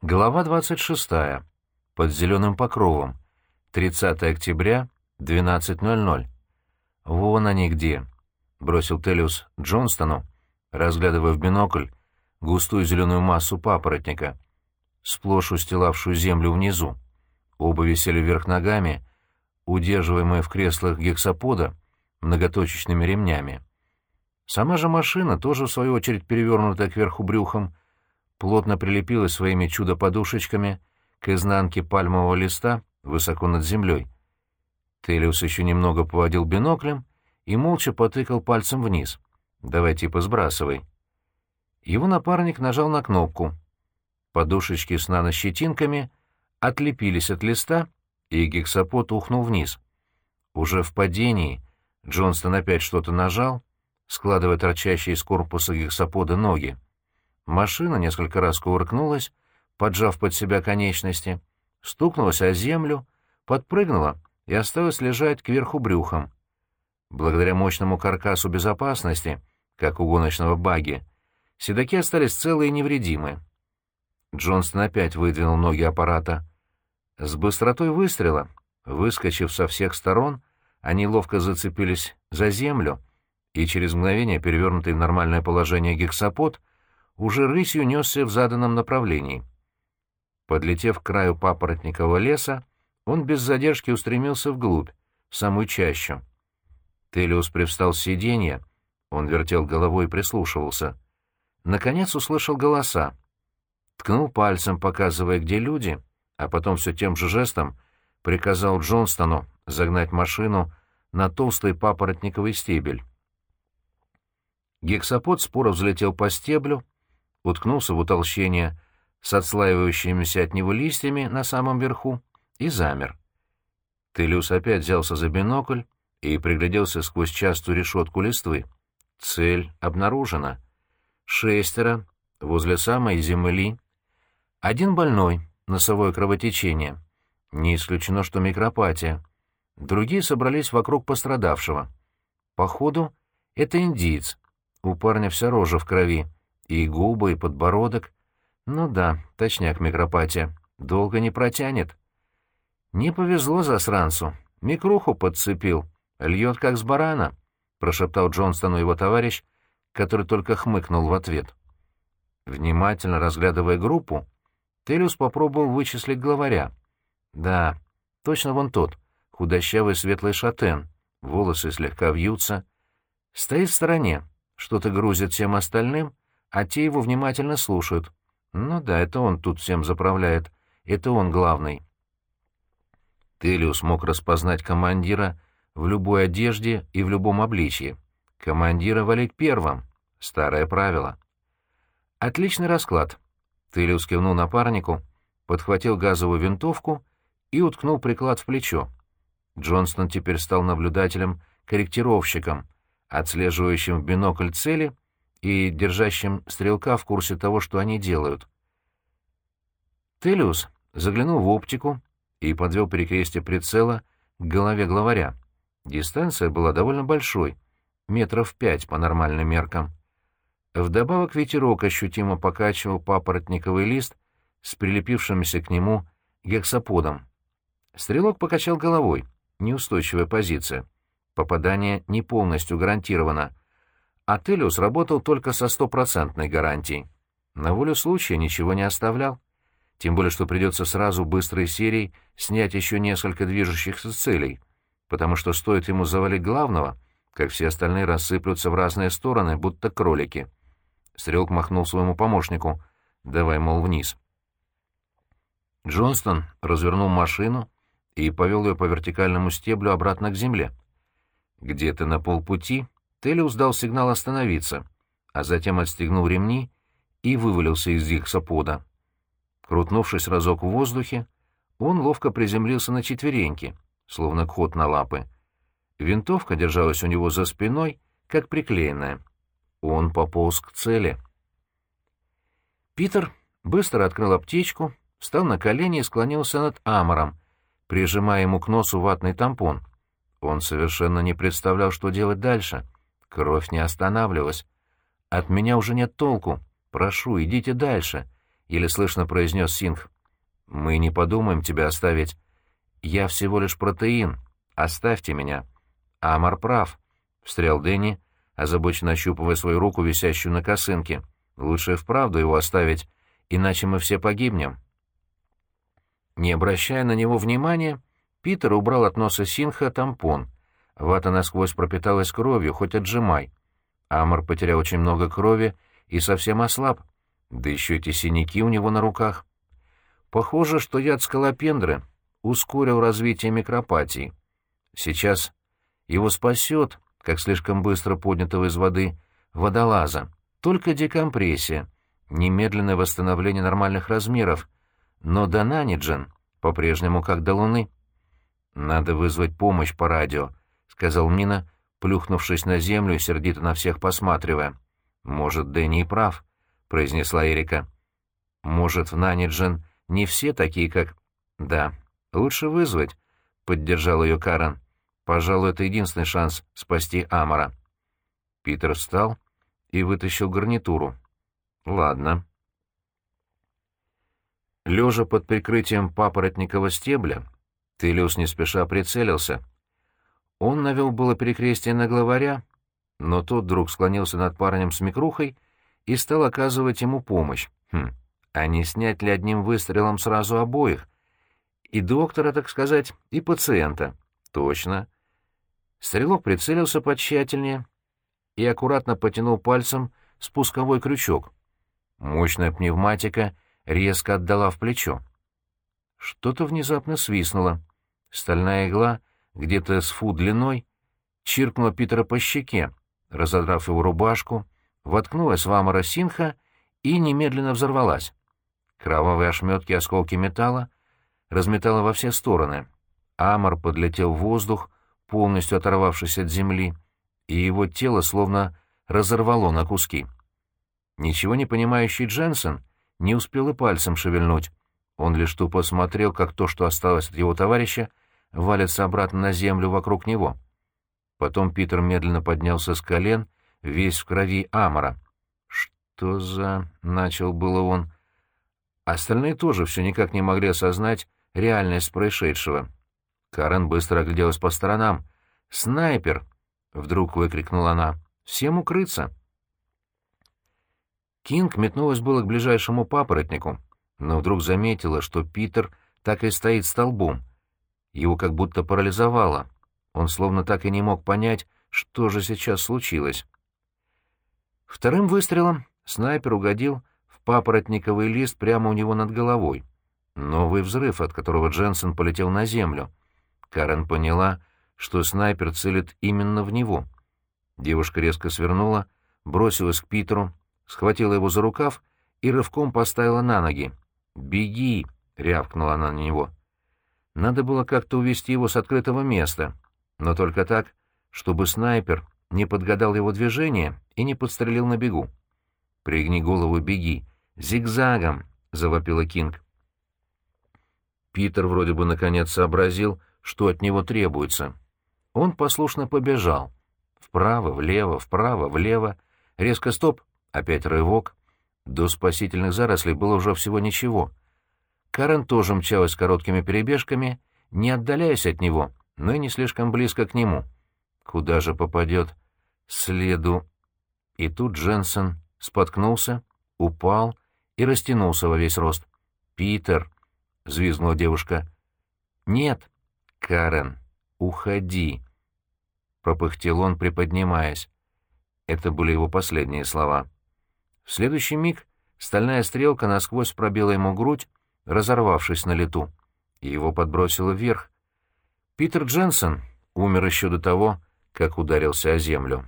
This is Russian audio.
Глава 26. Под зеленым покровом. 30 октября, 12.00. «Вон они где», — бросил Телиус Джонстону, разглядывая в бинокль густую зеленую массу папоротника, сплошь устилавшую землю внизу. Оба висели вверх ногами, удерживаемые в креслах гексапода многоточечными ремнями. Сама же машина, тоже в свою очередь перевернутая кверху брюхом, плотно прилепилась своими чудо-подушечками к изнанке пальмового листа высоко над землей. Телиус еще немного поводил биноклем и молча потыкал пальцем вниз. «Давай типа сбрасывай». Его напарник нажал на кнопку. Подушечки с нанощетинками отлепились от листа, и гексапод ухнул вниз. Уже в падении Джонстон опять что-то нажал, складывая торчащие из корпуса гексапода ноги. Машина несколько раз кувыркнулась, поджав под себя конечности, стукнулась о землю, подпрыгнула и осталась лежать кверху брюхом. Благодаря мощному каркасу безопасности, как у гоночного баги, седаки остались целые и невредимы. Джонстон опять выдвинул ноги аппарата. С быстротой выстрела, выскочив со всех сторон, они ловко зацепились за землю, и через мгновение перевернутый в нормальное положение гексапод уже рысью несся в заданном направлении. Подлетев к краю папоротникового леса, он без задержки устремился вглубь, в самую чащу. Телиус привстал с сиденья, он вертел головой и прислушивался. Наконец услышал голоса. Ткнул пальцем, показывая, где люди, а потом все тем же жестом приказал Джонстону загнать машину на толстый папоротниковый стебель. Гексапод споро взлетел по стеблю, уткнулся в утолщение с отслаивающимися от него листьями на самом верху и замер. Телиус опять взялся за бинокль и пригляделся сквозь частую решетку листвы. Цель обнаружена. Шестеро, возле самой земли. Один больной, носовое кровотечение. Не исключено, что микропатия. Другие собрались вокруг пострадавшего. Походу, это индиец. У парня вся рожа в крови. И губы, и подбородок. Ну да, точняк микропатия. Долго не протянет. Не повезло засранцу. Микруху подцепил. Льет, как с барана, — прошептал Джонстону его товарищ, который только хмыкнул в ответ. Внимательно разглядывая группу, Телюс попробовал вычислить главаря. Да, точно вон тот, худощавый светлый шатен, волосы слегка вьются. Стоит в стороне, что-то грузит всем остальным, а те его внимательно слушают. Ну да, это он тут всем заправляет, это он главный. Телиус мог распознать командира в любой одежде и в любом обличье. Командира валить первым. Старое правило. Отличный расклад. Телиус кивнул напарнику, подхватил газовую винтовку и уткнул приклад в плечо. Джонстон теперь стал наблюдателем-корректировщиком, отслеживающим в бинокль цели — и держащим стрелка в курсе того, что они делают. Телиус заглянул в оптику и подвел перекрестие прицела к голове главаря. Дистанция была довольно большой, метров пять по нормальным меркам. Вдобавок ветерок ощутимо покачивал папоротниковый лист с прилепившимся к нему гексаподом. Стрелок покачал головой. Неустойчивая позиция. Попадание не полностью гарантировано — а Телиус работал только со стопроцентной гарантией. На волю случая ничего не оставлял. Тем более, что придется сразу быстрой серией снять еще несколько движущихся целей, потому что стоит ему завалить главного, как все остальные рассыплются в разные стороны, будто кролики. Стрелок махнул своему помощнику. «Давай, мол, вниз». Джонстон развернул машину и повел ее по вертикальному стеблю обратно к земле. Где-то на полпути Телиус дал сигнал остановиться, а затем отстегнул ремни и вывалился из их сапода. Крутнувшись разок в воздухе, он ловко приземлился на четвереньки, словно кот на лапы. Винтовка держалась у него за спиной, как приклеенная. Он пополз к цели. Питер быстро открыл аптечку, встал на колени и склонился над Амором, прижимая ему к носу ватный тампон. Он совершенно не представлял, что делать дальше — Кровь не останавливалась. «От меня уже нет толку. Прошу, идите дальше. — еле слышно произнес Синг. «Мы не подумаем тебя оставить. Я всего лишь протеин. Оставьте меня». «Амар прав», — встрял Дэнни, озабоченно ощупывая свою руку, висящую на косынке. «Лучше вправду его оставить, иначе мы все погибнем». Не обращая на него внимания, Питер убрал от носа Синха тампон. Вата насквозь пропиталась кровью, хоть отжимай. Амар потерял очень много крови и совсем ослаб. Да еще эти синяки у него на руках. Похоже, что яд скалопендры ускорил развитие микропатии. Сейчас его спасет, как слишком быстро поднятого из воды, водолаза. Только декомпрессия, немедленное восстановление нормальных размеров, но до Наниджен по-прежнему как до Луны. «Надо вызвать помощь по радио», — сказал Мина, плюхнувшись на землю и сердито на всех посматривая. «Может, Дэнни и прав», — произнесла Эрика. «Может, в Наниджен не все такие, как...» «Да, лучше вызвать», — поддержал ее Карен. «Пожалуй, это единственный шанс спасти Амара». Питер встал и вытащил гарнитуру. «Ладно». Лежа под прикрытием папоротникового стебля, Телиус не спеша прицелился. Он навел было перекрестие на главаря, но тот вдруг склонился над парнем с микрухой и стал оказывать ему помощь. Хм, а не снять ли одним выстрелом сразу обоих? И доктора, так сказать, и пациента. Точно. Стрелок прицелился потщательнее и аккуратно потянул пальцем спусковой крючок. Мощная пневматика резко отдала в плечо. Что-то внезапно свистнуло. Стальная игла, где-то с фут длиной, чиркнула Питера по щеке, разодрав его рубашку, воткнулась в Амара Синха и немедленно взорвалась. Кровавые ошметки осколки металла разметало во все стороны. Амар подлетел в воздух, полностью оторвавшись от земли, и его тело словно разорвало на куски. Ничего не понимающий Дженсен не успел и пальцем шевельнуть. Он лишь тупо смотрел, как то, что осталось от его товарища, валится обратно на землю вокруг него. Потом Питер медленно поднялся с колен, весь в крови Амора. «Что за...» — начал было он. Остальные тоже все никак не могли осознать реальность происшедшего. Карен быстро огляделась по сторонам. «Снайпер!» — вдруг выкрикнула она. «Всем укрыться!» Кинг метнулась было к ближайшему папоротнику, но вдруг заметила, что Питер так и стоит столбом. Его как будто парализовало. Он словно так и не мог понять, что же сейчас случилось. Вторым выстрелом снайпер угодил в папоротниковый лист прямо у него над головой. Новый взрыв, от которого Дженсен полетел на землю. Карен поняла, что снайпер целит именно в него. Девушка резко свернула, бросилась к Питеру, схватила его за рукав и рывком поставила на ноги. «Беги!» — рявкнула она на него. Надо было как-то увести его с открытого места, но только так, чтобы снайпер не подгадал его движение и не подстрелил на бегу. «Пригни голову, беги! Зигзагом!» — завопила Кинг. Питер вроде бы наконец сообразил, что от него требуется. Он послушно побежал. Вправо, влево, вправо, влево. Резко стоп, опять рывок. До спасительных зарослей было уже всего ничего. Карен тоже мчалась короткими перебежками, не отдаляясь от него, но и не слишком близко к нему. Куда же попадет? Следу. И тут Дженсен споткнулся, упал и растянулся во весь рост. «Питер!» — взвизгнула девушка. «Нет!» «Карен, уходи!» — пропыхтел он, приподнимаясь. Это были его последние слова. В следующий миг стальная стрелка насквозь пробила ему грудь, разорвавшись на лету, и его подбросило вверх. Питер Дженсен умер еще до того, как ударился о землю.